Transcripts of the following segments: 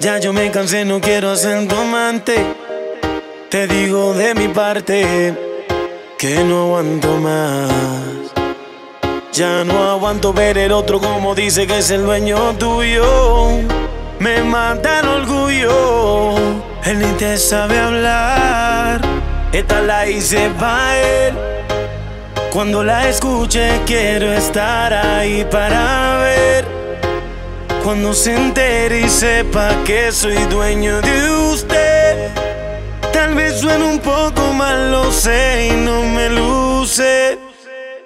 Ya yo me cansé, no quiero ser tu amante. Te digo de mi parte que no aguanto más. Ya no aguanto ver el otro como dice que es el dueño tuyo. Me mata el orgullo. Él ni te sabe hablar. Esta la hice pa' él. Cuando la escuche quiero estar ahí para ver. Cuando se entere y sepa que soy dueño de usted. Tal vez suene un poco mal, lo sé y no me luce.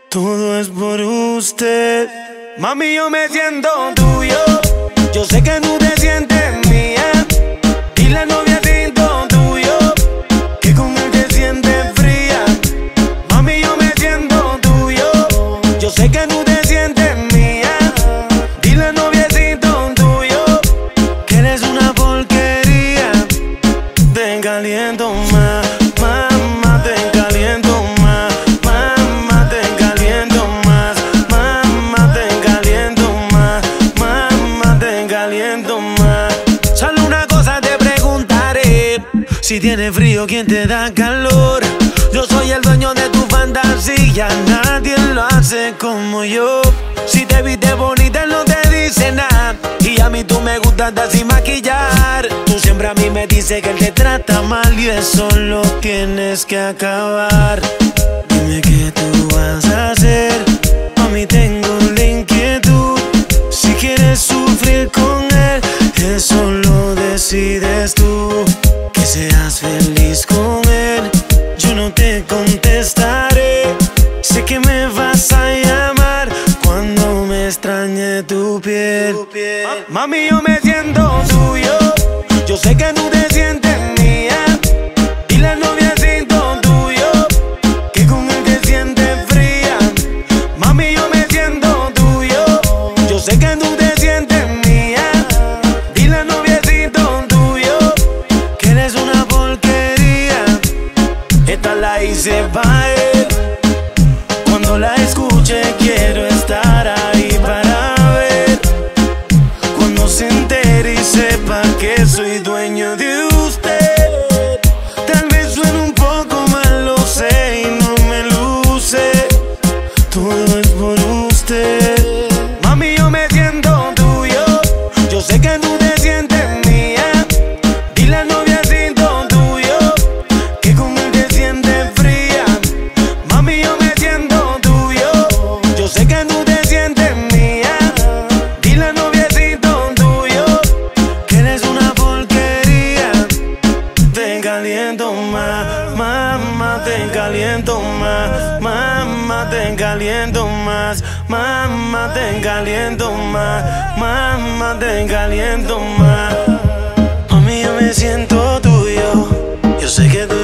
Todo es por usted. Mami, yo me siento tuyo. Yo sé que no te sientes si tiene frío, ¿quién te da calor? Yo soy el dueño de tu fantasía, nadie lo hace como yo. Si te viste bonita, no te dice nada. Y a mí tú me gustas sin maquillar. Tú siempre a mí me dices que él te trata mal y eso lo tienes que acabar. Dime qué tú vas a hacer. A mí tengo la inquietud. Si quieres sufrir con él, eso lo decides tú. Seas feliz con él, yo no te contestaré. Sé que me vas a llamar cuando me extrañe tu piel. Mami, yo me siento tuyo. Yo sé que no te sientes Esta la hice pa' él. Cuando la escuche, quiero estar ahí para ver. Cuando se entere y sepa que soy dueño de usted. Tal vez suene un poco mal, lo sé y no me luce. Todo es por usted. Caliento más, mamá, te caliento más, mamá, te caliento más, mamá, te caliento más. Mami, yo me siento tuyo, yo sé que tú